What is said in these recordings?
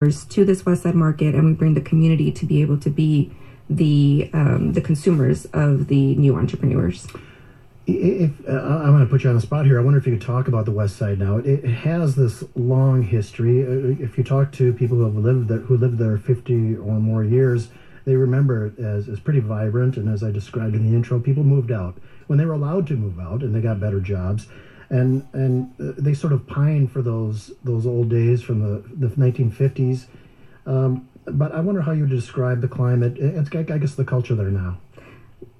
to this West Side market, and we bring the community to be able to be the um, the consumers of the new entrepreneurs. If uh, I'm going to put you on the spot here, I wonder if you could talk about the West Side now. It, it has this long history. Uh, if you talk to people who have lived there, who lived there 50 or more years, they remember it as, as pretty vibrant. And as I described in the intro, people moved out when they were allowed to move out, and they got better jobs and and uh, they sort of pine for those those old days from the, the 1950s. Um, but I wonder how you describe the climate. It's I guess the culture there now.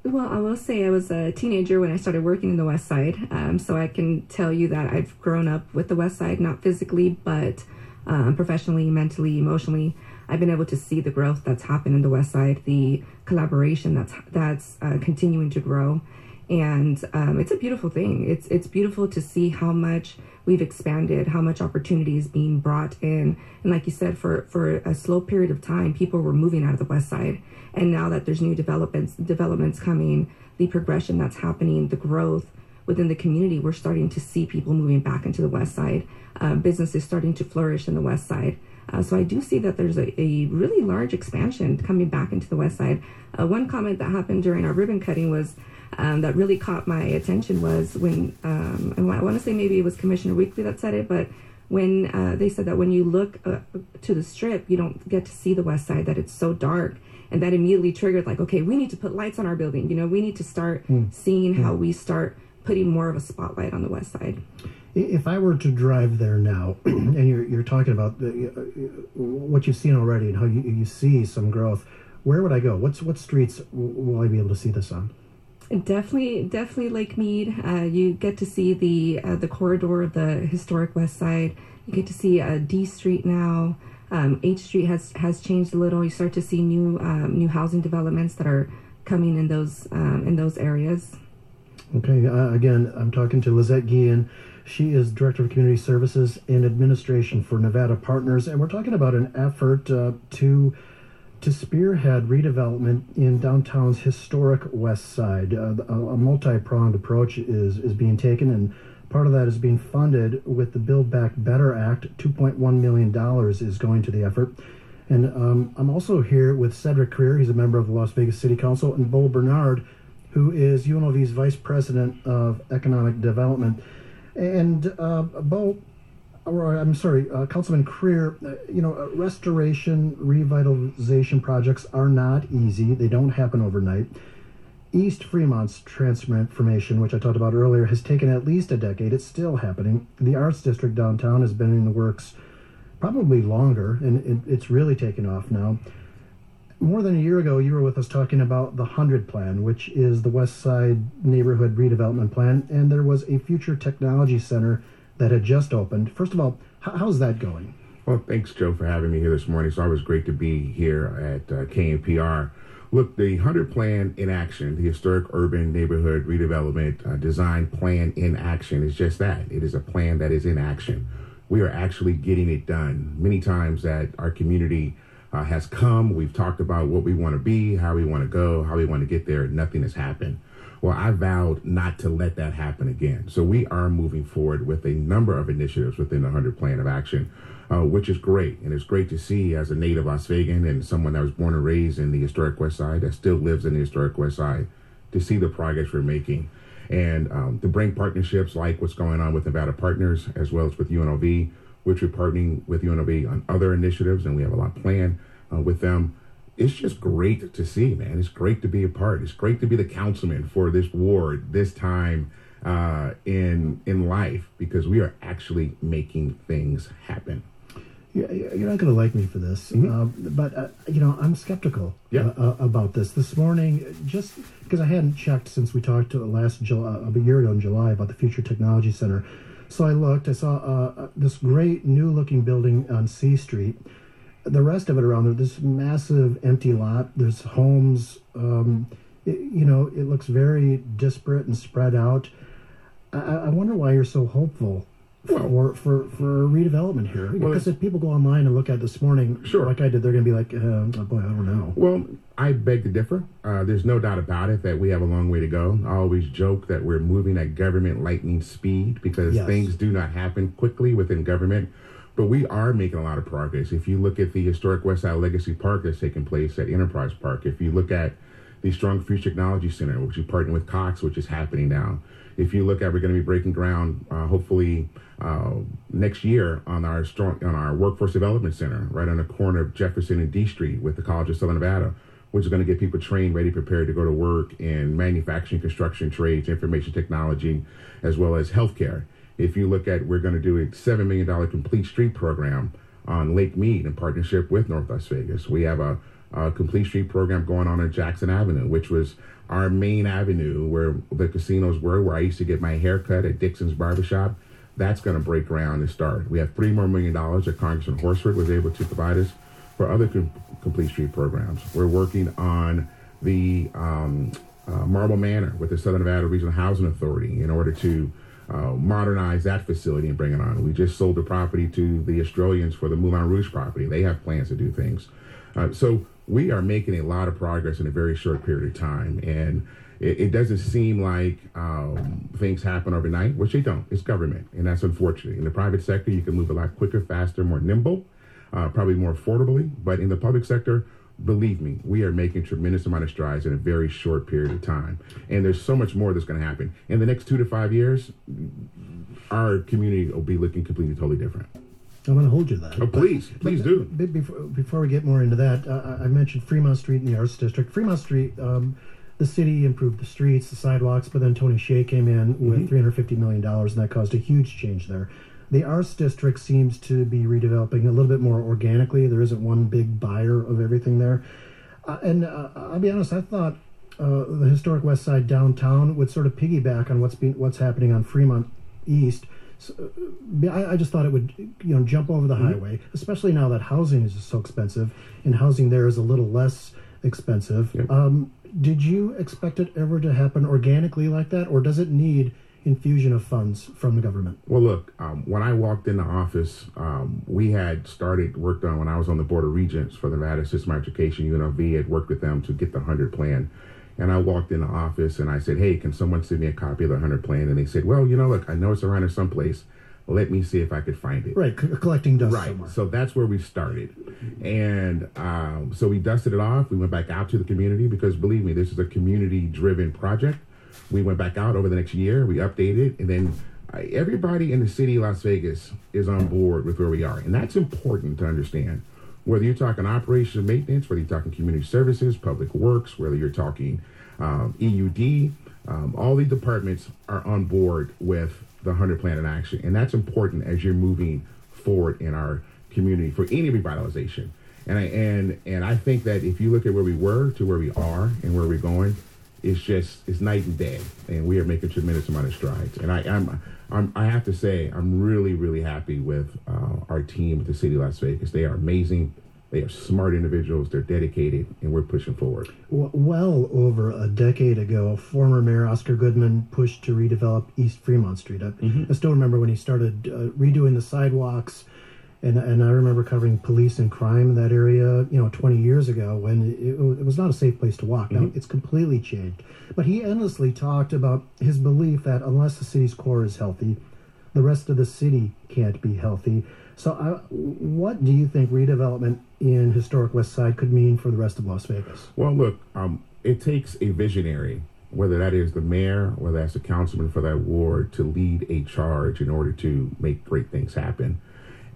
Well, I will say I was a teenager when I started working in the West Side, um, so I can tell you that I've grown up with the West Side, not physically, but um, professionally, mentally, emotionally. I've been able to see the growth that's happened in the West Side, the collaboration that's that's uh, continuing to grow, and um, it's a beautiful thing. It's it's beautiful to see how much we've expanded, how much opportunity is being brought in, and like you said, for for a slow period of time, people were moving out of the West Side, and now that there's new developments developments coming, the progression that's happening, the growth within the community, we're starting to see people moving back into the West Side. Uh, businesses starting to flourish in the West Side. Uh, so I do see that there's a, a, really large expansion coming back into the West Side. Uh, one comment that happened during our ribbon cutting was um, that really caught my attention was when um, I want to say maybe it was Commissioner Weekly that said it, but when uh, they said that when you look uh, to the strip, you don't get to see the west side, that it's so dark. And that immediately triggered, like, okay, we need to put lights on our building. You know, we need to start mm. seeing mm. how we start putting more of a spotlight on the west side. If I were to drive there now, and you're, you're talking about the, uh, what you've seen already and how you, you see some growth, where would I go? What's what streets will I be able to see this on? Definitely, definitely Lake Mead. Uh, you get to see the uh, the corridor of the historic West Side. You get to see uh, D Street now. Um, H Street has has changed a little. You start to see new um, new housing developments that are coming in those um, in those areas. Okay. Uh, again, I'm talking to Lizette Guillen. She is Director of Community Services and Administration for Nevada Partners, and we're talking about an effort uh, to to spearhead redevelopment in downtown's historic west side. Uh, a, a multi-pronged approach is, is being taken, and part of that is being funded with the Build Back Better Act. $2.1 million is going to the effort. And um, I'm also here with Cedric Crear. He's a member of the Las Vegas City Council, and Bo Bernhard, who is UNLV's Vice President of Economic Development. And uh, Bo, or I'm sorry, uh, Councilman Crear, uh, you know, uh, restoration, revitalization projects are not easy. They don't happen overnight. East Fremont's transformation, which I talked about earlier, has taken at least a decade. It's still happening. The Arts District downtown has been in the works probably longer, and it, it's really taken off now. More than a year ago, you were with us talking about the 100 Plan, which is the West Side Neighborhood Redevelopment Plan, and there was a future technology center that had just opened. First of all, how's that going? Well, thanks, Joe, for having me here this morning. It's always great to be here at uh, KNPR. Look, the 100 Plan in action, the Historic Urban Neighborhood Redevelopment uh, Design Plan in action is just that. It is a plan that is in action. We are actually getting it done. Many times that our community uh, has come, we've talked about what we want to be, how we want to go, how we want to get there, nothing has happened. Well, I vowed not to let that happen again. So we are moving forward with a number of initiatives within the 100 Plan of Action, uh, which is great. And it's great to see as a native Las Vegan and someone that was born and raised in the historic West Side that still lives in the historic West Side to see the progress we're making. And um, to bring partnerships like what's going on with Nevada Partners as well as with UNLV, which we're partnering with UNLV on other initiatives, and we have a lot planned uh, with them it's just great to see, man. It's great to be a part. It's great to be the councilman for this ward this time uh, in in life because we are actually making things happen. You're not going to like me for this, mm-hmm. uh, but uh, you know I'm skeptical yeah. Uh, uh, about this. This morning, just because I hadn't checked since we talked to last July, uh, a year ago in July about the Future Technology Center, so I looked. I saw this great new-looking building on C Street the rest of it around there, this massive empty lot. There's homes. Um, it, you know, it looks very disparate and spread out. I, I wonder why you're so hopeful for for for redevelopment here. Well, because if people go online and look at this morning, sure, like I did, they're going to be like, uh, oh boy, I don't know. Well, I beg to differ. Uh, there's no doubt about it that we have a long way to go. I always joke that we're moving at government lightning speed because yes. things do not happen quickly within government. but we are making a lot of progress. If you look at the historic Westside Legacy Park that's taking place at Enterprise Park, if you look at the Strong Future Technology Center, which we partner with Cox, which is happening now. If you look at, we're going to be breaking ground, uh, hopefully uh, next year on our strong on our Workforce Development Center, right on the corner of Jefferson and D Street with the College of Southern Nevada, which is going to get people trained, ready, prepared to go to work in manufacturing, construction, trades, information technology, as well as healthcare. If you look at, we're going to do a $7 million complete street program on Lake Mead in partnership with North Las Vegas. We have a, a complete street program going on at Jackson Avenue, which was our main avenue where the casinos were, where I used to get my hair cut at Dixon's Barbershop. That's going to break ground and start. We have three more million dollars that Congressman Horsford was able to provide us for other com- complete street programs. We're working on the um, uh, Marble Manor with the Southern Nevada Regional Housing Authority in order to uh, modernize that facility and bring it on. We just sold the property to the Australians for the Moulin Rouge property. They have plans to do things. Uh, so we are making a lot of progress in a very short period of time. And it, it doesn't seem like um, things happen overnight, which they don't. It's government, and that's unfortunate. In the private sector, you can move a lot quicker, faster, more nimble, uh, probably more affordably. But in the public sector, believe me, we are making tremendous amount of strides in a very short period of time. And there's so much more that's going to happen. In the next two to five years, our community will be looking completely, totally different. I'm going to hold you to that. Oh, please, but, please do. Before, before we get more into that, uh, I mentioned Fremont Street in the Arts District. Fremont Street, um, the city improved the streets, the sidewalks, but then Tony Hsieh came in with mm-hmm. $350 million, and that caused a huge change there. The Arts District seems to be redeveloping a little bit more organically. There isn't one big buyer of everything there. Uh, and uh, I'll be honest, I thought uh, the historic West Side downtown would sort of piggyback on what's being, what's happening on Fremont East. So, uh, I, I, just thought it would, you know, jump over the mm-hmm. highway, especially now that housing is so expensive, and housing there is a little less expensive. Yep. Um, did you expect it ever to happen organically like that, or does it need infusion of funds from the government? Well, look, um, when I walked in the office, um, we had started worked on when I was on the board of regents for the Nevada System of Education. UNLV had worked with them to get the hundred plan. And I walked in the office and I said, "Hey, can someone send me a copy of the hundred plan?" And they said, "Well, you know, look, I know it's around here someplace. Let me see if I could find it." Right, c- collecting dust. Right. Somewhere. So that's where we started, and um, so we dusted it off. We went back out to the community because, believe me, this is a community-driven project we went back out over the next year. We updated, and then uh, everybody in the city of Las Vegas is on board with where we are, and that's important to understand. Whether you're talking operations and maintenance, whether you're talking community services, public works, whether you're talking um, EUD, um, all the departments are on board with the 100 Plan in Action, and that's important as you're moving forward in our community for any revitalization. And I and and I think that if you look at where we were to where we are and where we're going, it's just it's night and day, and we are making tremendous amount of strides. And I, I'm, I'm I have to say, I'm really, really happy with uh, our team at the City of Las Vegas. They are amazing. They are smart individuals. They're dedicated, and we're pushing forward. Well over a decade ago, former Mayor Oscar Goodman pushed to redevelop East Fremont Street. I, mm-hmm. I still remember when he started uh, redoing the sidewalks and and I remember covering police and crime in that area, you know, 20 years ago when it, it was not a safe place to walk. Now mm-hmm. it's completely changed. But he endlessly talked about his belief that unless the city's core is healthy, the rest of the city can't be healthy. So, uh, what do you think redevelopment in historic West Side could mean for the rest of Las Vegas? Well, look, um, it takes a visionary, whether that is the mayor, whether that's the councilman for that ward, to lead a charge in order to make great things happen.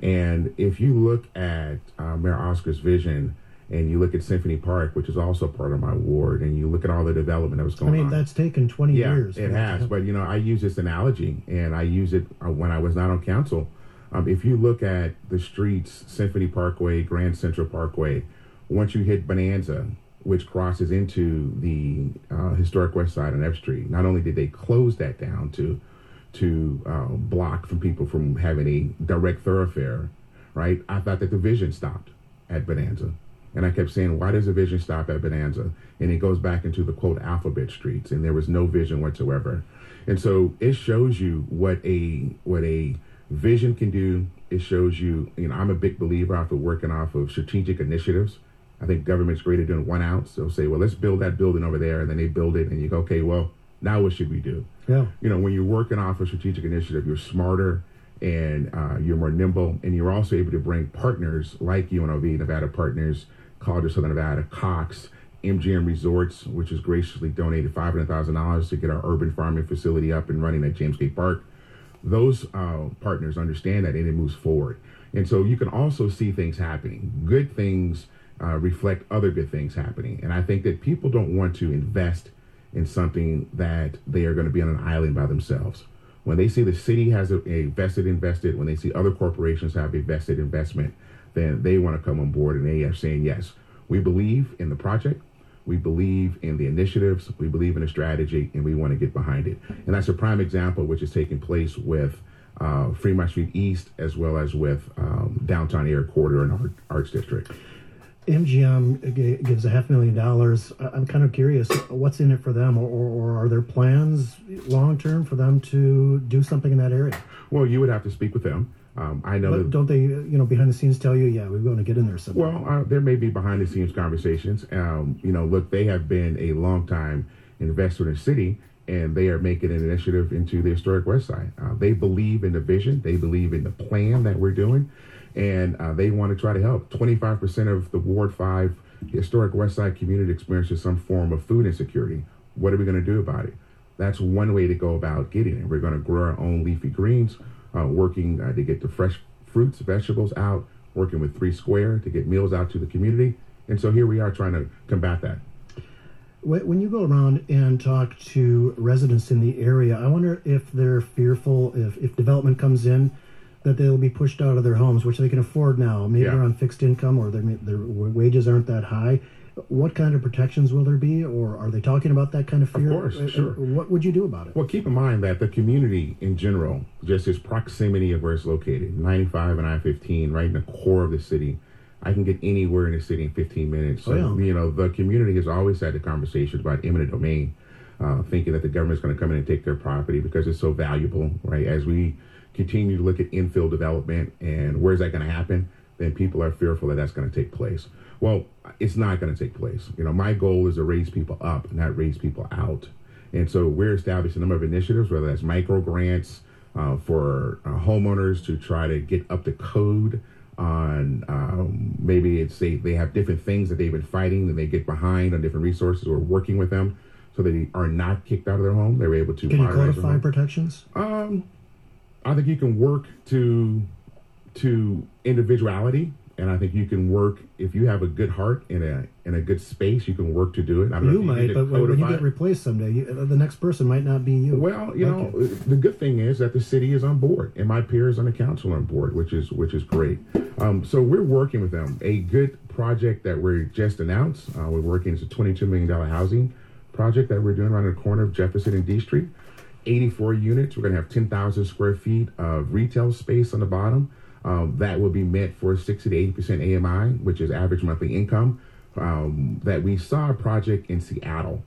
And if you look at uh, Mayor Oscar's vision, and you look at Symphony Park, which is also part of my ward, and you look at all the development that was going on. I mean, on. that's taken 20 yeah, years. It has, but you know, I use this analogy, and I use it uh, when I was not on council. Um, if you look at the streets, Symphony Parkway, Grand Central Parkway, once you hit Bonanza, which crosses into the uh, historic West Side on F Street, not only did they close that down to to uh, block from people from having a direct thoroughfare, right? I thought that the vision stopped at Bonanza. And I kept saying, why does the vision stop at Bonanza? And it goes back into the quote alphabet streets, and there was no vision whatsoever. And so it shows you what a what a vision can do. It shows you, you know, I'm a big believer of working off of strategic initiatives. I think government's great at doing one ounce. They'll say, well, let's build that building over there, and then they build it, and you go, okay, well, now what should we do? Yeah. You know, when you're working off a strategic initiative, you're smarter and uh, you're more nimble, and you're also able to bring partners like UNLV, Nevada Partners, College of Southern Nevada, Cox, MGM Resorts, which has graciously donated $500,000 to get our urban farming facility up and running at James K. Park. Those uh, partners understand that and it moves forward. And so you can also see things happening. Good things uh, reflect other good things happening. And I think that people don't want to invest in something that they are going to be on an island by themselves. When they see the city has a, a vested invested, when they see other corporations have a vested investment, then they want to come on board and they are saying, yes, we believe in the project. We believe in the initiatives. We believe in the strategy, and we want to get behind it. And that's a prime example, which is taking place with uh, Fremont Street East as well as with um, downtown area corridor and Art, Arts District. MGM gives a half million dollars. I'm kind of curious, what's in it for them, or, or are there plans long term for them to do something in that area? Well, you would have to speak with them. Um, I know. But don't they, you know, behind the scenes tell you, yeah, we're going to get in there someday? Well, uh, there may be behind the scenes conversations. Um, you know, look, they have been a long time investor in the city, and they are making an initiative into the historic West Side. Uh, they believe in the vision. They believe in the plan that we're doing and uh, they want to try to help. 25% of the Ward 5 historic West Side community experiences some form of food insecurity. What are we going to do about it? That's one way to go about getting it. We're going to grow our own leafy greens, uh, working uh, to get the fresh fruits, vegetables out, working with Three Square to get meals out to the community. And so here we are trying to combat that. When you go around and talk to residents in the area, I wonder if they're fearful if, if development comes in that they'll be pushed out of their homes, which they can afford now. Maybe yeah. they're on fixed income or their their wages aren't that high. What kind of protections will there be, or are they talking about that kind of fear? Of course, sure. What would you do about it? Well, keep in mind that the community in general, just its proximity of where it's located, 95 and I-15, right in the core of the city. I can get anywhere in the city in 15 minutes. So, oh, yeah. you know, the community has always had the conversations about eminent domain, uh, thinking that the government's going to come in and take their property because it's so valuable, right? As we continue to look at infill development and where's that going to happen, then people are fearful that that's going to take place. Well, it's not going to take place. You know, my goal is to raise people up, not raise people out. And so we're establishing a number of initiatives, whether that's micro grants uh, for uh, homeowners to try to get up to code on um, maybe it's they, they have different things that they've been fighting and they get behind on different resources. We're working with them so they are not kicked out of their home. They're able to. Can you codify protections? Um, I think you can work to to individuality, and I think you can work if you have a good heart in a in a good space. You can work to do it. I don't you, might, but when you get replaced someday, you, the next person might not be you. Well, you know, the good thing is that the city is on board, and my peers on the council are on board, which is which is great. Um, so we're working with them. A good project that we're just announced. Uh, we're working. It's a twenty-two million dollar housing project that we're doing around the corner of Jefferson and D Street. 84 units. We're going to have 10,000 square feet of retail space on the bottom. Um, that will be meant for 60 to 80% AMI, which is average monthly income. Um, that we saw a project in Seattle,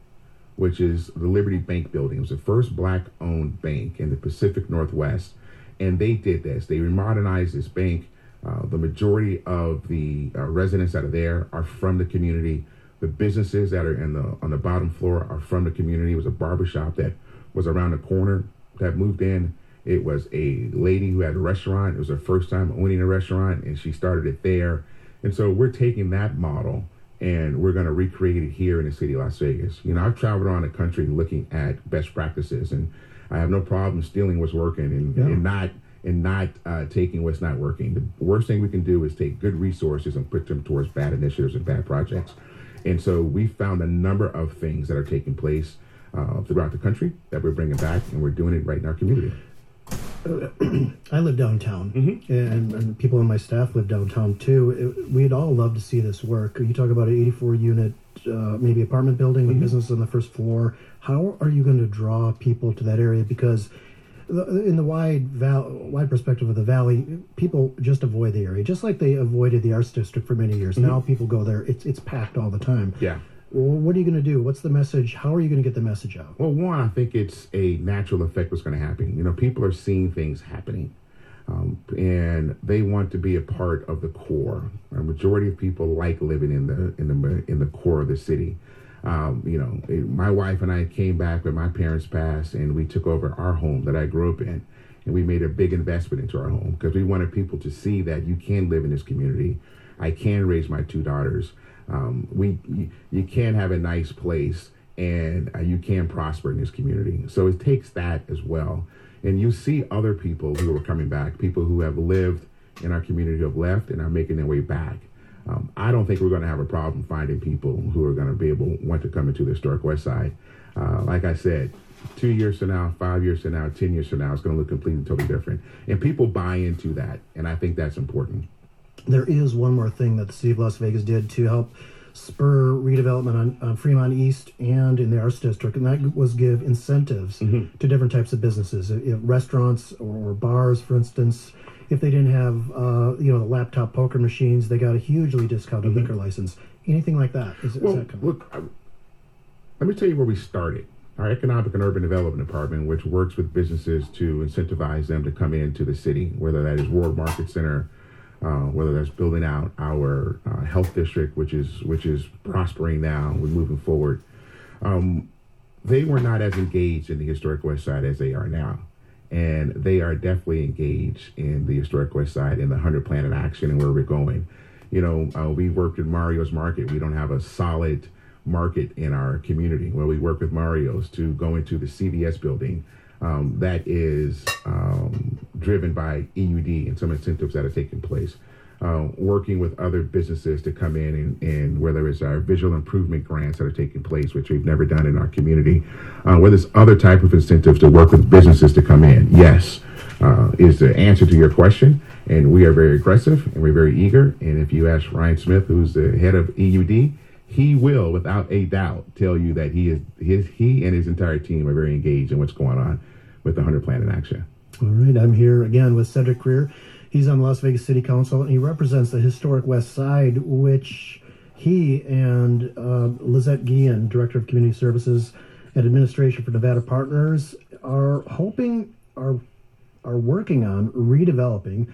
which is the Liberty Bank building. It was the first black owned bank in the Pacific Northwest. And they did this, they modernized this bank. Uh, the majority of the uh, residents that are there are from the community. The businesses that are in the on the bottom floor are from the community. It was a barbershop that was around the corner that moved in. It was a lady who had a restaurant. It was her first time owning a restaurant, and she started it there. And so we're taking that model and we're going to recreate it here in the city of Las Vegas. You know, I've traveled around the country looking at best practices, and I have no problem stealing what's working and, yeah. and not and not uh, taking what's not working. The worst thing we can do is take good resources and put them towards bad initiatives and bad projects. And so we found a number of things that are taking place uh, throughout the country that we're bringing back, and we're doing it right in our community. I live downtown, mm-hmm. and, and, people on my staff live downtown too. It, we'd all love to see this work. You talk about an 84 unit, uh, maybe apartment building with mm-hmm. business on the first floor. How are you going to draw people to that area? Because in the wide val- wide perspective of the valley, people just avoid the area, just like they avoided the arts district for many years. Mm-hmm. Now people go there; it's it's packed all the time. Yeah. Well, what are you going to do? What's the message? How are you going to get the message out? Well, one, I think it's a natural effect that's going to happen. You know, people are seeing things happening. Um, and they want to be a part of the core. A majority of people like living in the in the in the core of the city. Um, you know, it, my wife and I came back when my parents passed, and we took over our home that I grew up in. and we made a big investment into our home because we wanted people to see that you can live in this community. I can raise my two daughters. Um, we you, you, can have a nice place and uh, you can prosper in this community. So it takes that as well. And you see other people who are coming back, people who have lived in our community who have left and are making their way back. Um, I don't think we're going to have a problem finding people who are going to be able want to come into the historic West Side. Uh, like I said, two years from now, five years from now, ten years from now, it's going to look completely totally different. And people buy into that, and I think that's important. There is one more thing that the city of Las Vegas did to help spur redevelopment on, on Fremont East and in the Arts District, and that was give incentives mm-hmm. to different types of businesses, if restaurants or, or, bars, for instance. If they didn't have, uh, you know, the laptop poker machines, they got a hugely discounted mm-hmm. liquor license. Anything like that? Is, well, is that look, I, let me tell you where we started our Economic and Urban Development Department, which works with businesses to incentivize them to come into the city, whether that is World Market Center, uh, whether that's building out our uh, health district, which is which is prospering now, we're moving forward. Um, they were not as engaged in the historic West Side as they are now, and they are definitely engaged in the historic West Side and the hundred plan in action and where we're going. You know, uh, we worked in Mario's Market. We don't have a solid market in our community where we work with Mario's to go into the CVS building um, that is um, driven by EUD and some incentives that are taking place. Uh, working with other businesses to come in and, and whether it's our visual improvement grants that are taking place, which we've never done in our community, uh, whether it's other type of incentives to work with businesses to come in. Yes, uh, is the answer to your question. And we are very aggressive and we're very eager. And if you ask Ryan Smith, who's the head of EUD, he will, without a doubt, tell you that he is his he and his entire team are very engaged in what's going on with the Hundred Plan in action. All right, I'm here again with Cedric Crear. He's on the Las Vegas City Council, and he represents the historic West Side, which he and uh, Lizette Guillen, Director of Community Services and Administration for Nevada Partners, are hoping are are working on redeveloping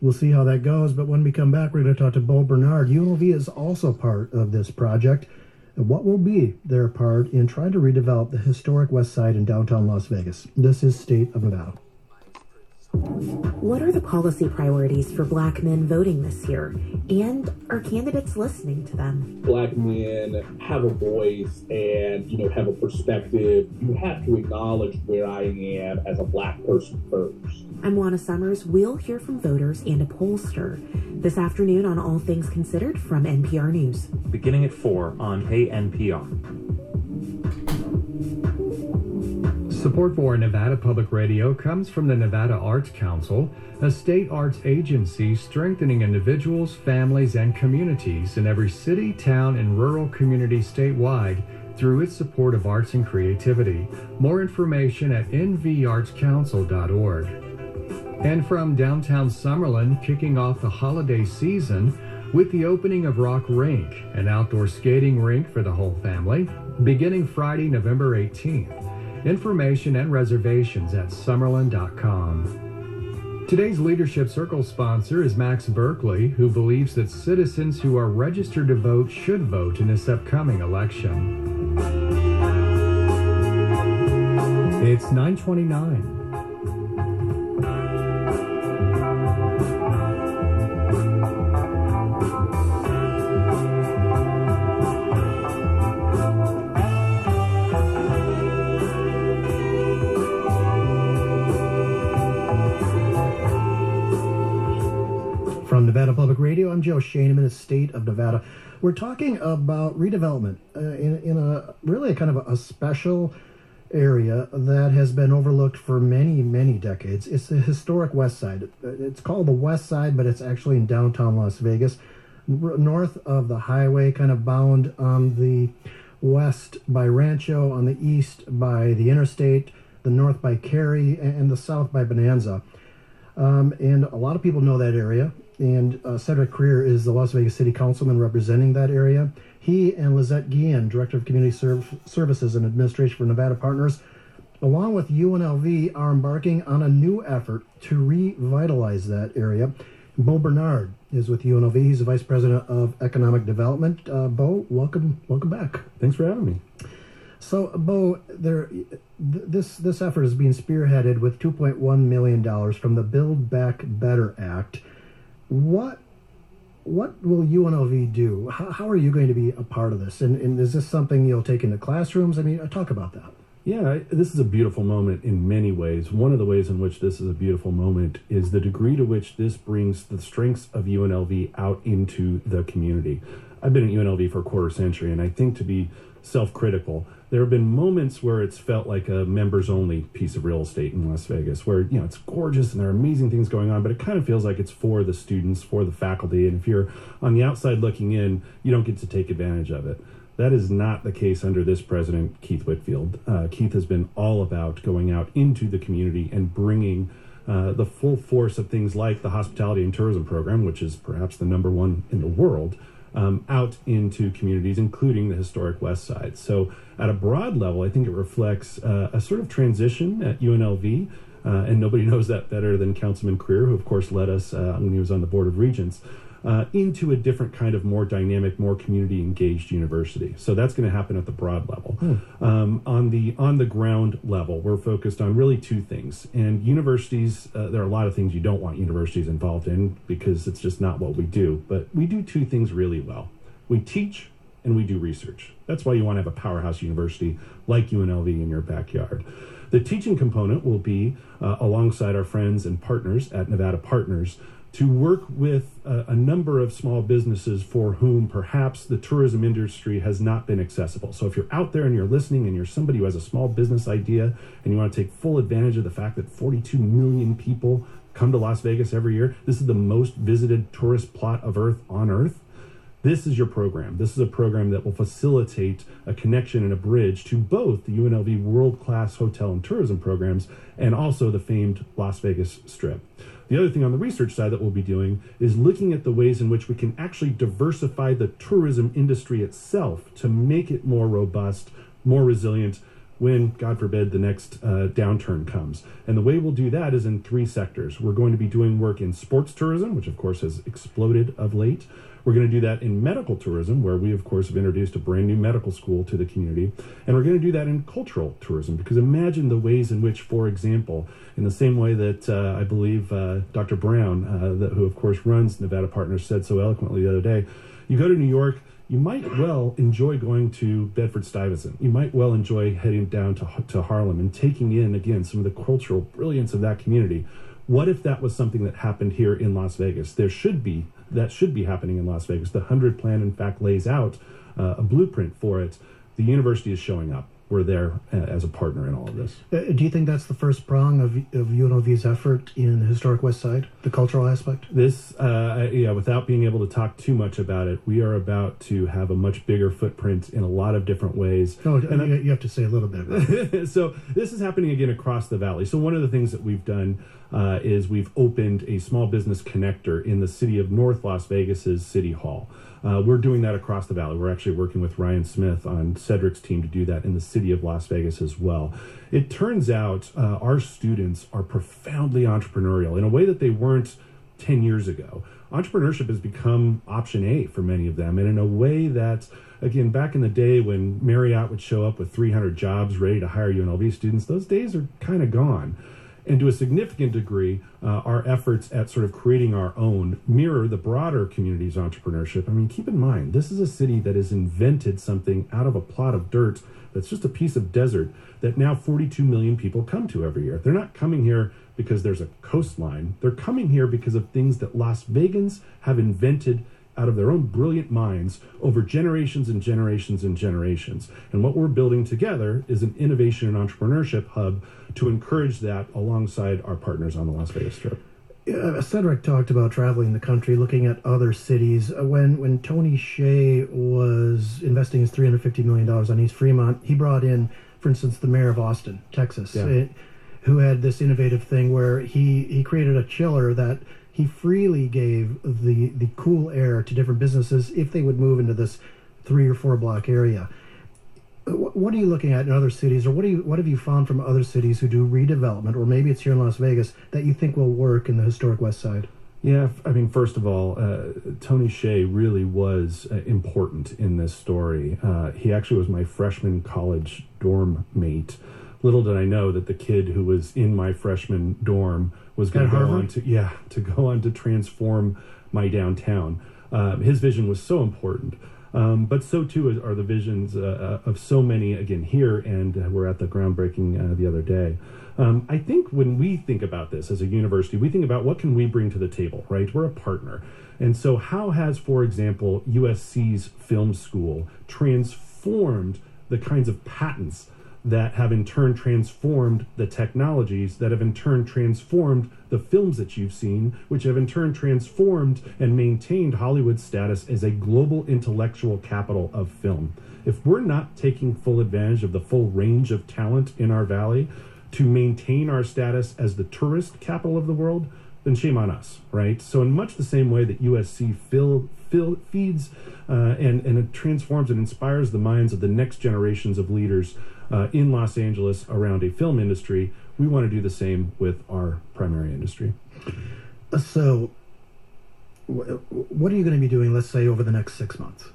we'll see how that goes. But when we come back, we're going to talk to Bo Bernhard. UNLV is also part of this project. What will be their part in trying to redevelop the historic West Side in downtown Las Vegas? This is State of Nevada. What are the policy priorities for black men voting this year? And are candidates listening to them? Black men have a voice and, you know, have a perspective. You have to acknowledge where I am as a black person first. I'm Juana Summers. We'll hear from voters and a pollster this afternoon on All Things Considered from NPR News. Beginning at 4 on KNPR. Support for Nevada Public Radio comes from the Nevada Arts Council, a state arts agency strengthening individuals, families, and communities in every city, town, and rural community statewide through its support of arts and creativity. More information at nvartscouncil.org. And from downtown Summerlin, kicking off the holiday season with the opening of Rock Rink, an outdoor skating rink for the whole family, beginning Friday, November 18th. Information and reservations at summerlin.com. Today's Leadership Circle sponsor is Max Berkeley, who believes that citizens who are registered to vote should vote in this upcoming election. It's 929. Nevada Public Radio. I'm Joe Schoeneman, the state of Nevada. We're talking about redevelopment uh, in, in a really a kind of a, a, special area that has been overlooked for many, many decades. It's the historic West Side. It's called the West Side, but it's actually in downtown Las Vegas, north of the highway, kind of bound on the west by Rancho, on the east by the interstate, the north by Carey, and the south by Bonanza. Um, and a lot of people know that area and uh, Cedric Crear is the Las Vegas City Councilman representing that area. He and Lizette Guillen, Director of Community Serv- Services and Administration for Nevada Partners, along with UNLV, are embarking on a new effort to revitalize that area. Bo Bernhard is with UNLV. He's the Vice President of Economic Development. Uh, Bo, welcome, welcome back. Thanks for having me. So, Bo, there, th- this this effort is being spearheaded with 2.1 million dollars from the Build Back Better Act. What what will UNLV do? How, how are you going to be a part of this? And, and is this something you'll take into classrooms? I mean, uh, talk about that. Yeah, this is a beautiful moment in many ways. One of the ways in which this is a beautiful moment is the degree to which this brings the strengths of UNLV out into the community. I've been at UNLV for a quarter century, and I think to be self critical, there have been moments where it's felt like a members only piece of real estate in Las Vegas, where you know it's gorgeous and there are amazing things going on, but it kind of feels like it's for the students, for the faculty, and if you're on the outside looking in, you don't get to take advantage of it. That is not the case under this president, Keith Whitfield. Uh, Keith has been all about going out into the community and bringing uh, the full force of things like the hospitality and tourism program, which is perhaps the number one in the world, um, out into communities, including the historic West Side. So, at a broad level, I think it reflects uh, a sort of transition at UNLV. Uh, and nobody knows that better than Councilman Crear, who, of course, led us uh, when he was on the Board of Regents uh, into a different kind of more dynamic, more community engaged university. So that's going to happen at the broad level. Hmm. Um, on the on the ground level, we're focused on really two things. And universities, uh, there are a lot of things you don't want universities involved in because it's just not what we do. But we do two things really well. We teach and we do research. That's why you want to have a powerhouse university like UNLV in your backyard. The teaching component will be uh, alongside our friends and partners at Nevada Partners to work with a, a, number of small businesses for whom perhaps the tourism industry has not been accessible. So if you're out there and you're listening and you're somebody who has a small business idea and you want to take full advantage of the fact that 42 million people come to Las Vegas every year, this is the most visited tourist plot of Earth on Earth. This is your program. This is a program that will facilitate a connection and a bridge to both the UNLV world class hotel and tourism programs and also the famed Las Vegas Strip. The other thing on the research side that we'll be doing is looking at the ways in which we can actually diversify the tourism industry itself to make it more robust, more resilient when, God forbid, the next uh, downturn comes. And the way we'll do that is in three sectors. We're going to be doing work in sports tourism, which of course has exploded of late. We're going to do that in medical tourism, where we, of course, have introduced a brand new medical school to the community. And we're going to do that in cultural tourism, because imagine the ways in which, for example, in the same way that uh, I believe uh, Dr. Brown, uh, that, who, of course, runs Nevada Partners, said so eloquently the other day, you go to New York, you might well enjoy going to Bedford Stuyvesant. You might well enjoy heading down to, to Harlem and taking in, again, some of the cultural brilliance of that community. What if that was something that happened here in Las Vegas? There should be that should be happening in Las Vegas. The 100 plan, in fact, lays out uh, a blueprint for it. The university is showing up. We're there uh, as a partner in all of this. Uh, do you think that's the first prong of, of UNLV's effort in the historic West Side, the cultural aspect? This, uh, yeah, without being able to talk too much about it, we are about to have a much bigger footprint in a lot of different ways. Oh, and you have to say a little bit. so this is happening again across the valley. So one of the things that we've done uh, is we've opened a small business connector in the city of North Las Vegas's City Hall. Uh, we're doing that across the valley. We're actually working with Ryan Smith on Cedric's team to do that in the city of Las Vegas as well. It turns out uh, our students are profoundly entrepreneurial in a way that they weren't 10 years ago. Entrepreneurship has become option A for many of them, and in a way that, again, back in the day when Marriott would show up with 300 jobs ready to hire UNLV students, those days are kind of gone. And to a significant degree, uh, our efforts at sort of creating our own mirror the broader community's entrepreneurship. I mean, keep in mind, this is a city that has invented something out of a plot of dirt that's just a piece of desert that now 42 million people come to every year. They're not coming here because there's a coastline, they're coming here because of things that Las Vegans have invented out of their own brilliant minds over generations and generations and generations. And what we're building together is an innovation and entrepreneurship hub to encourage that alongside our partners on the Las Vegas Strip. Uh, Cedric talked about traveling the country, looking at other cities. Uh, when when Tony Hsieh was investing his three hundred fifty million dollars on East Fremont, he brought in, for instance, the mayor of Austin, Texas, yeah. it, who had this innovative thing where he he created a chiller that he freely gave the the cool air to different businesses if they would move into this three or four block area. What are you looking at in other cities, or what do you what have you found from other cities who do redevelopment, or maybe it's here in Las Vegas that you think will work in the historic West Side? Yeah, I mean, first of all, uh, Tony Hsieh really was uh, important in this story. Uh, he actually was my freshman college dorm mate. Little did I know that the kid who was in my freshman dorm was going to go on to yeah to go on to transform my downtown. Um, his vision was so important. Um, but so too are the visions uh, uh, of so many again here, and uh, we're at the groundbreaking uh, the other day. Um, I think when we think about this as a university, we think about what can we bring to the table, right? We're a partner, and so how has, for example, USC's film school transformed the kinds of patents that have in turn transformed the technologies that have in turn transformed the films that you've seen, which have in turn transformed and maintained Hollywood's status as a global intellectual capital of film. If we're not taking full advantage of the full range of talent in our valley to maintain our status as the tourist capital of the world, then shame on us, right? So, in much the same way that USC fill, fill, feeds uh, and, and it transforms and inspires the minds of the next generations of leaders uh, in Los Angeles around a film industry, we want to do the same with our primary industry. Uh, So, wh- what are you going to be doing, let's say, over the next six months?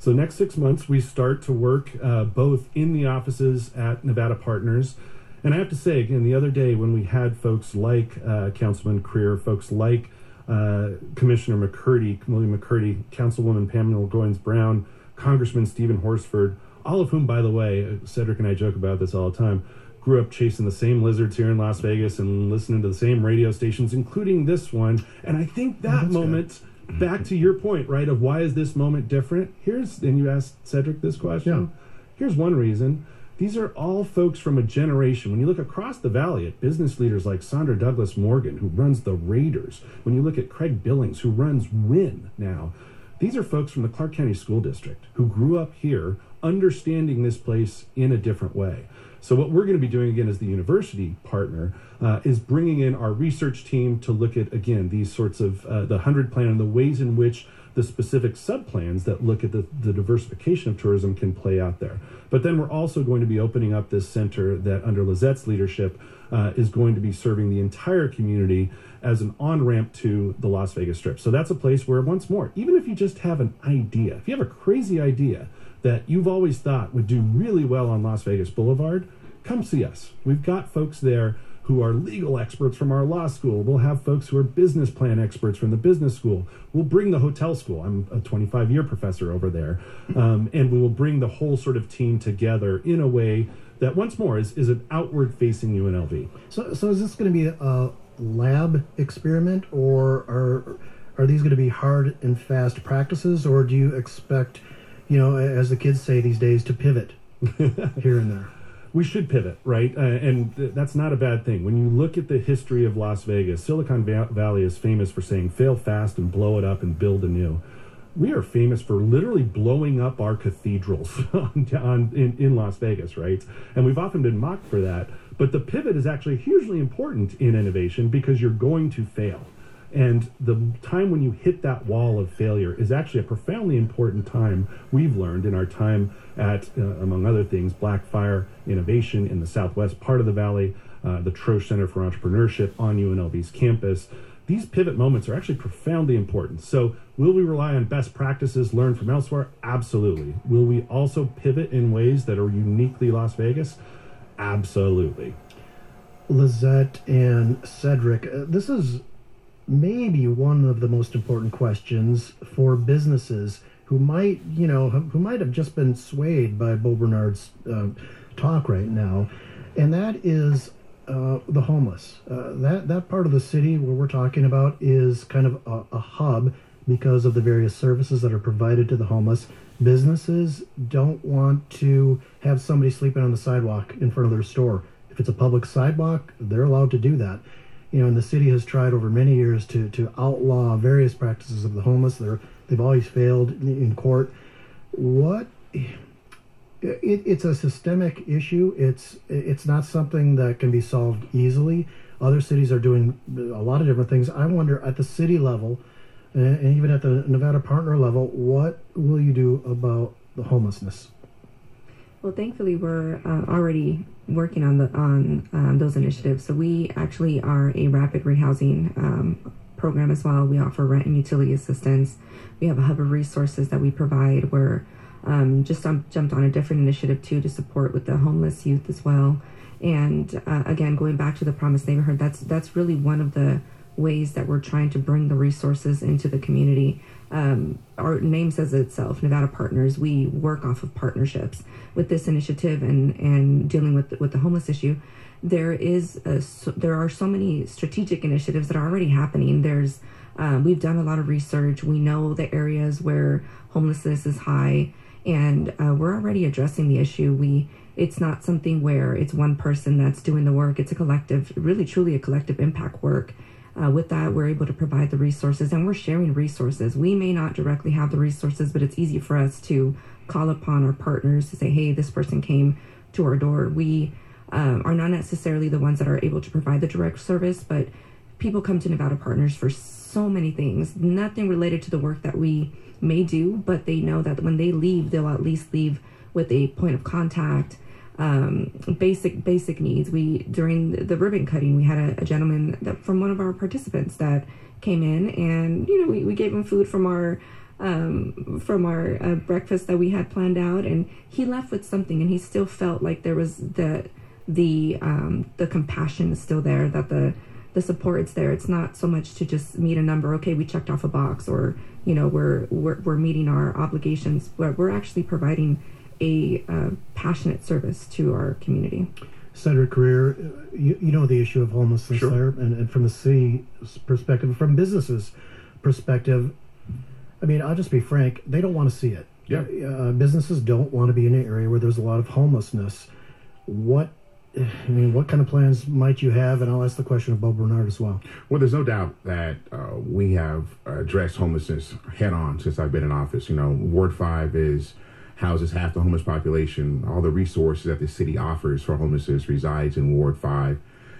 So next six months, we start to work uh, both in the offices at Nevada Partners, and I have to say again, the other day when we had folks like uh, Councilman Crear, folks like uh, Commissioner McCurdy, William McCurdy, Councilwoman Pamela Goynes Brown, Congressman Stephen Horsford, all of whom, by the way, Cedric and I joke about this all the time, grew up chasing the same lizards here in Las Vegas and listening to the same radio stations, including this one. And I think that good. moment back to your point, right, of why is this moment different? Here's, and you asked Cedric this question. Yeah. Here's one reason. These are all folks from a generation. When you look across the valley at business leaders like Sandra Douglas Morgan, who runs the Raiders, when you look at Craig Billings, who runs Wynn now, these are folks from the Clark County School District who grew up here understanding this place in a different way. So, what we're going to be doing again as the university partner uh, is bringing in our research team to look at, again, these sorts of uh, the 100 plan and the ways in which the specific subplans that look at the, the diversification of tourism can play out there. But then we're also going to be opening up this center that, under Lizette's leadership, uh, is going to be serving the entire community as an on ramp to the Las Vegas Strip. So that's a place where, once more, even if you just have an idea, if you have a crazy idea that you've always thought would do really well on Las Vegas Boulevard, come see us. We've got folks there who are legal experts from our law school. We'll have folks who are business plan experts from the business school. We'll bring the hotel school. I'm a 25 year professor over there. Um, and we will bring the whole sort of team together in a way that, once more, is, is an outward facing UNLV. So, so is this going to be a lab experiment, or are are these going to be hard and fast practices, or do you expect, you know, as the kids say these days, to pivot here and there? we should pivot, right? Uh, and th- that's not a bad thing. When you look at the history of Las Vegas, Silicon Va- Valley is famous for saying fail fast and blow it up and build anew. We are famous for literally blowing up our cathedrals on, on, in, in Las Vegas, right? And we've often been mocked for that. But the pivot is actually hugely important in innovation because you're going to fail. And the time when you hit that wall of failure is actually a profoundly important time we've learned in our time at, uh, among other things, Blackfire Innovation in the southwest part of the valley, uh, the Troesh Center for Entrepreneurship on UNLV's campus. These pivot moments are actually profoundly important. So, will we rely on best practices learned from elsewhere? Absolutely. Will we also pivot in ways that are uniquely Las Vegas? Absolutely. Lizette and Cedric, uh, this is maybe one of the most important questions for businesses who might, you know, who might have just been swayed by Bo Bernhard's uh, talk right now, and that is uh, the homeless. Uh, that that part of the city where we're talking about is kind of a, a hub because of the various services that are provided to the homeless. Businesses don't want to have somebody sleeping on the sidewalk in front of their store. If it's a public sidewalk, they're allowed to do that. You know, and the city has tried over many years to to outlaw various practices of the homeless. They're they've always failed in, court. What? It, it's a systemic issue. It's it's not something that can be solved easily. Other cities are doing a lot of different things. I wonder at the city level, and even at the Nevada partner level, what will you do about the homelessness? Well, thankfully, we're uh, already working on the on um, those initiatives. So we actually are a rapid rehousing um, program as well. We offer rent and utility assistance. We have a hub of resources that we provide. We're um, just um, jumped on a different initiative too to support with the homeless youth as well. And uh, again, going back to the Promise Neighborhood, that's that's really one of the ways that we're trying to bring the resources into the community. Um, our name says it itself, Nevada Partners. We work off of partnerships with this initiative and and dealing with with the homeless issue. There is a, so, there are so many strategic initiatives that are already happening. There's uh, we've done a lot of research. We know the areas where homelessness is high, and uh, we're already addressing the issue. We it's not something where it's one person that's doing the work. It's a collective, really, truly a collective impact work. Uh, with that, we're able to provide the resources and we're sharing resources. We may not directly have the resources, but it's easy for us to call upon our partners to say, hey, this person came to our door. We um, are not necessarily the ones that are able to provide the direct service, but people come to Nevada Partners for so many things, nothing related to the work that we may do, but they know that when they leave, they'll at least leave with a point of contact um, basic basic needs. We during the ribbon cutting, we had a, a, gentleman that from one of our participants that came in, and you know we, we gave him food from our um, from our uh, breakfast that we had planned out, and he left with something, and he still felt like there was the the um, the compassion is still there, that the the support is there. It's not so much to just meet a number. Okay, we checked off a box, or you know we're we're, we're meeting our obligations. But we're actually providing a uh, passionate service to our community. Cedric Crear, you, you know the issue of homelessness Sure. there, and, and from the city perspective, from businesses perspective, I mean, I'll just be frank, they don't want to see it. Yeah. Uh, businesses don't want to be in an area where there's a lot of homelessness. What, I mean, what kind of plans might you have? And I'll ask the question of Bob Bernhard as well. Well, there's no doubt that uh, we have addressed homelessness head on since I've been in office. You know, Ward 5 is houses half the homeless population. All the resources that the city offers for homelessness resides in Ward 5.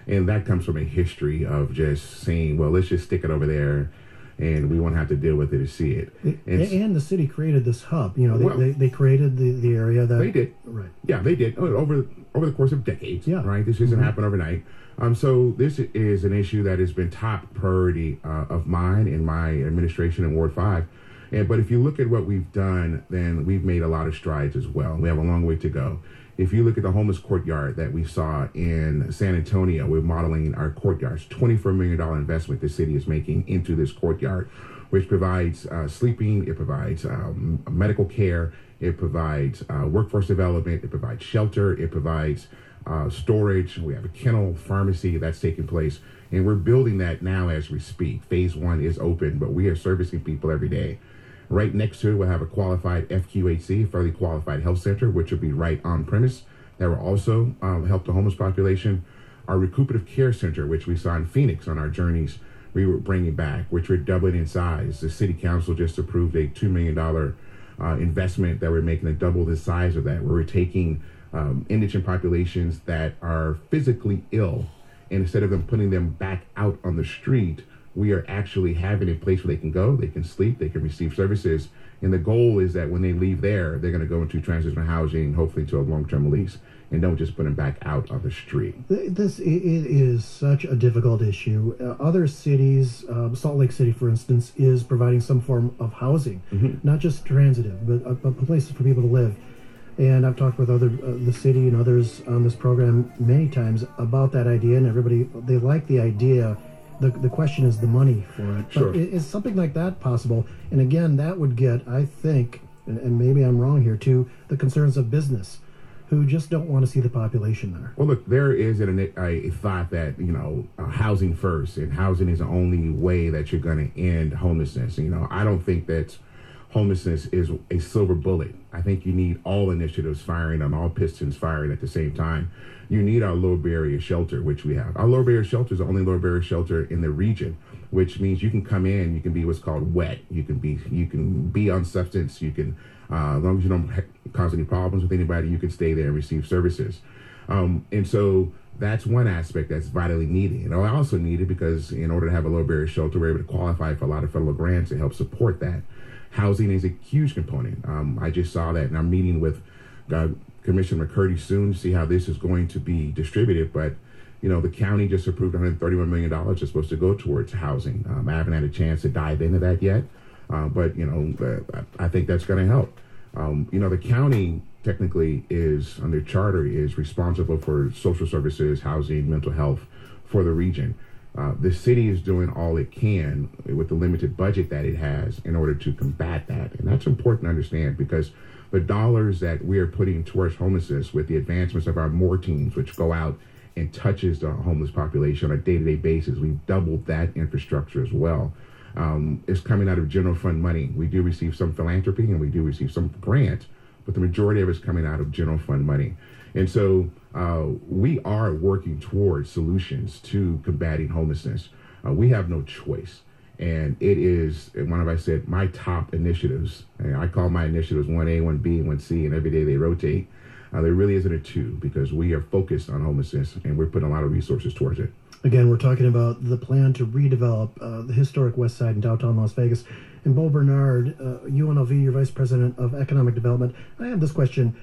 And that comes from a history of just saying, well, let's just stick it over there and we won't have to deal with it to see it. And, and the city created this hub. You know, they, Well- they, they created the, the area that They did. Right. Yeah, they did Oh, over over the course of decades. Yeah. right. This doesn't happen overnight. Um, so this is an issue that has been top priority uh, of mine in my administration in Ward Five. And but if you look at what we've done, then we've made a lot of strides as well. We have a long way to go. If you look at the homeless courtyard that we saw in San Antonio, we're modeling our courtyards. $24 million investment the city is making into this courtyard, which provides uh, sleeping, it provides um, medical care, it provides uh, workforce development, it provides shelter, it provides uh, storage. We have a kennel pharmacy that's taking place, and we're building that now as we speak. Phase one is open, but we are servicing people every day. Right next to it, we'll have a qualified FQHC, federally qualified health center, which will be right on premise. That will also um, help the homeless population. Our recuperative care center, which we saw in Phoenix on our journeys, we were bringing back, which we're doubling in size. The city council just approved a $2 million uh, investment that we're making to double the size of that, where we're taking um, indigent populations that are physically ill, and instead of them putting them back out on the street, we are actually having a place where they can go, they can sleep, they can receive services. And the goal is that when they leave there, they're going to go into transitional housing, hopefully to a long term lease, and don't just put them back out on the street. This it is such a difficult issue. Uh, other cities, um, Salt Lake City, for instance, is providing some form of housing, not just transitive, but uh, but places for people to live. And I've talked with other uh, the city and others on this program many times about that idea, and everybody they like the idea. The, the question is the money for it. Sure. But is something like that possible? And again, that would get, I think, and, and maybe I'm wrong here too, the concerns of business, who just don't want to see the population there. Well, look, there is an, a, a thought that you know uh, housing first, and housing is the only way that you're going to end homelessness. You know, I don't think that homelessness is a silver bullet. I think you need all initiatives firing on all pistons firing at the same time. You need our low barrier shelter, which we have. Our low barrier shelter is the only low barrier shelter in the region, which means you can come in, you can be what's called wet, you can be you can be on substance, you can uh, as long as you don't cause any problems with anybody, you can stay there and receive services. Um, and so that's one aspect that's vitally needed. And I also need it because in order to have a low barrier shelter, we're able to qualify for a lot of federal grants to help support that. Housing is a huge component. Um, I just saw that, and I'm meeting with uh, Commissioner McCurdy soon to see how this is going to be distributed. But you know, the county just approved $131 million that's supposed to go towards housing. Um, I haven't had a chance to dive into that yet, uh, but, you know, uh, I think that's going to help. Um, you know, the county technically is, under charter, is responsible for social services, housing, mental health for the region. Uh, the city is doing all it can with the limited budget that it has in order to combat that. And that's important to understand because the dollars that we are putting towards homelessness with the advancements of our MORE teams, which go out and touches the homeless population on a day-to-day basis. We've doubled that infrastructure as well. Um, it's coming out of general fund money. We do receive some philanthropy and we do receive some grant, but the majority of it's coming out of general fund money. And so uh, we are working towards solutions to combating homelessness. Uh, we have no choice. And it is one of I said my top initiatives. And I call my initiatives one A, one B, and one C, and every day they rotate. Uh, there really isn't a two because we are focused on homelessness and we're putting a lot of resources towards it. Again, we're talking about the plan to redevelop uh, the historic West Side in downtown Las Vegas. And Bo Bernhard, uh, UNLV, your Vice President of Economic Development, I have this question.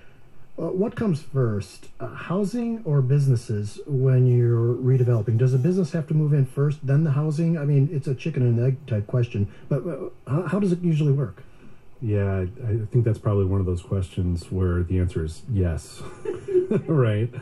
Uh, what comes first, uh, housing or businesses when you're redeveloping? Does a business have to move in first, then the housing? I mean, it's a chicken and egg type question, but uh, how, does it usually work? Yeah, I think that's probably one of those questions where the answer is yes, right?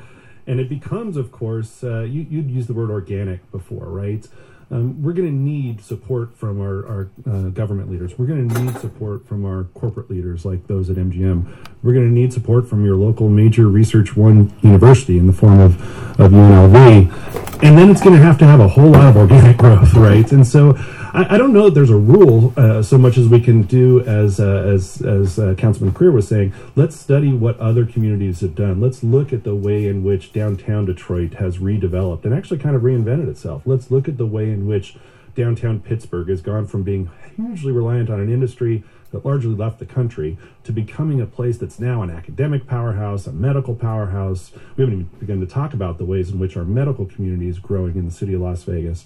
And it becomes, of course, uh, you, would use the word organic before, right? Um, we're going to need support from our, our uh, government leaders. We're going to need support from our corporate leaders, like those at MGM. We're going to need support from your local major Research One university in the form of, of UNLV. And then it's going to have to have a whole lot of organic growth, right? And so I, I don't know that there's a rule uh, so much as we can do as uh, as as uh, Councilman Crear was saying. Let's study what other communities have done. Let's look at the way in which downtown Detroit has redeveloped and actually kind of reinvented itself. Let's look at the way in which downtown Pittsburgh has gone from being hugely reliant on an industry that largely left the country to becoming a place that's now an academic powerhouse, a medical powerhouse. We haven't even begun to talk about the ways in which our medical community is growing in the city of Las Vegas.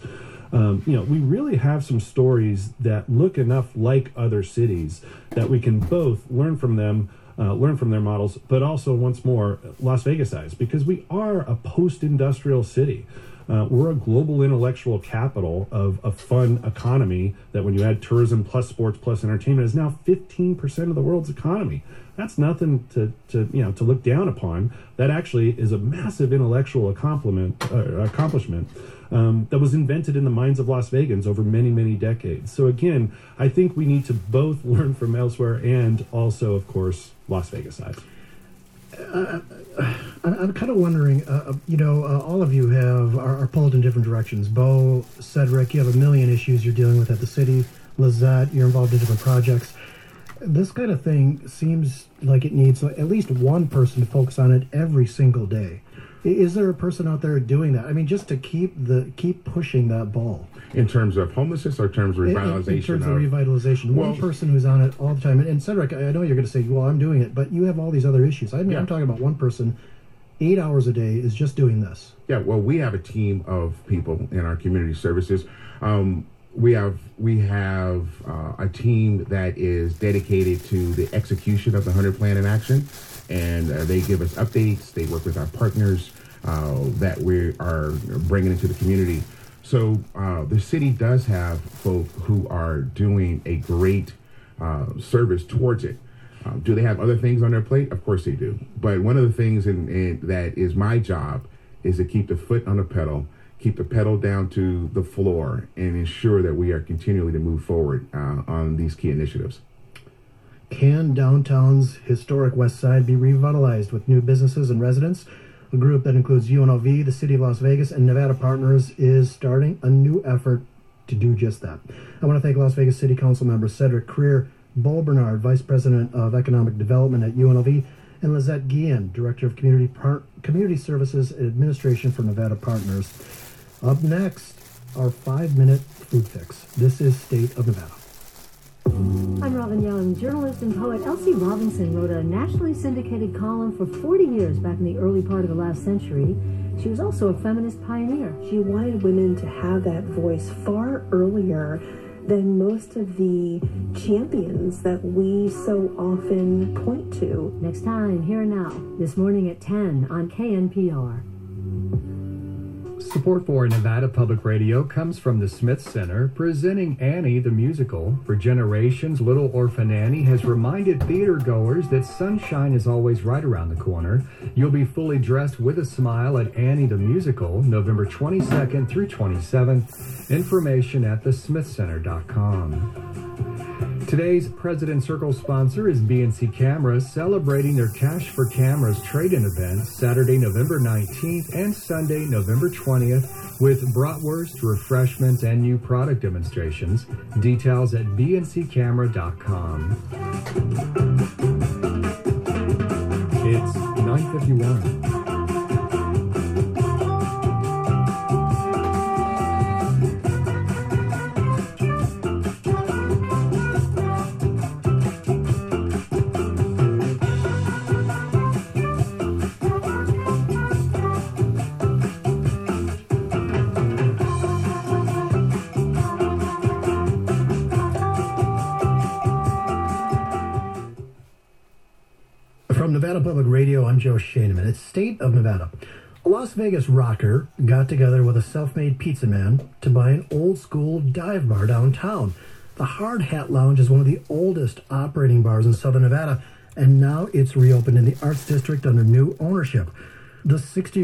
Um, you know, we really have some stories that look enough like other cities that we can both learn from them. Uh, learn from their models, but also once more Las Vegas eyes, because we are a post-industrial city. Uh, we're a global intellectual capital of a fun economy that, when you add tourism plus sports plus entertainment, is now 15% of the world's economy. That's nothing to, to you know to look down upon. That actually is a massive intellectual accomplishment. Uh, accomplishment um, that was invented in the minds of Las Vegans over many, many decades. So again, I think we need to both learn from elsewhere and also, of course, Las Vegas side. Uh, I'm kind of wondering, uh, uh, you know, uh, all of you have are, are, pulled in different directions. Bo, Cedric, you have a million issues you're dealing with at the city. Lizette, you're involved in different projects. This kind of thing seems like it needs at least one person to focus on it every single day. Is there a person out there doing that? I mean, just to keep the keep pushing that ball. In terms of homelessness or terms of revitalization? In, in terms of, of, revitalization. Well, one person who's on it all the time. And, and Cedric, I know you're going to say, well, I'm doing it, but you have all these other issues. I mean, yeah. I'm talking about one person, eight hours a day, is just doing this. Yeah, well, we have a team of people in our community services. Um, we have we have uh, a team that is dedicated to the execution of the 100 plan in action and uh, they give us updates. They work with our partners uh, that we are bringing into the community. So uh, the city does have folk who are doing a great uh, service towards it. Um, do they have other things on their plate? Of course they do. But one of the things in, in, that is my job is to keep the foot on the pedal, keep the pedal down to the floor, and ensure that we are continually to move forward uh, on these key initiatives. Can downtown's historic west side be revitalized with new businesses and residents? A group that includes UNLV, the City of Las Vegas, and Nevada Partners is starting a new effort to do just that. I want to thank Las Vegas City Council member Cedric Crear, Bo Bernhard, Vice President of Economic Development at UNLV, and Lizette Guillen, Director of Community Par- Community Services and Administration for Nevada Partners. Up next, our five-minute food fix. This is State of Nevada. I'm Robin Young. Journalist and poet Elsie Robinson wrote a nationally syndicated column for 40 years back in the early part of the last century. She was also a feminist pioneer. She wanted women to have that voice far earlier than most of the champions that we so often point to. Next time, here and now, this morning at 10 on KNPR. Support for Nevada Public Radio comes from the Smith Center, presenting Annie the musical. For generations, Little Orphan Annie has reminded theater goers that sunshine is always right around the corner. You'll be fully dressed with a smile at Annie the musical, November 22nd through 27th. Information at thesmithcenter.com. Today's President Circle sponsor is BNC Cameras, celebrating their Cash for Cameras trade-in event Saturday, November 19th and Sunday, November 20th with bratwurst, refreshments, and new product demonstrations. Details at bnccamera.com. It's 951. I'm Joe Schoenmann. It's State of Nevada. A Las Vegas rocker got together with a self-made pizza man to buy an old school dive bar downtown. The Hard Hat Lounge is one of the oldest operating bars in Southern Nevada, and now it's reopened in the Arts District under new ownership. The 60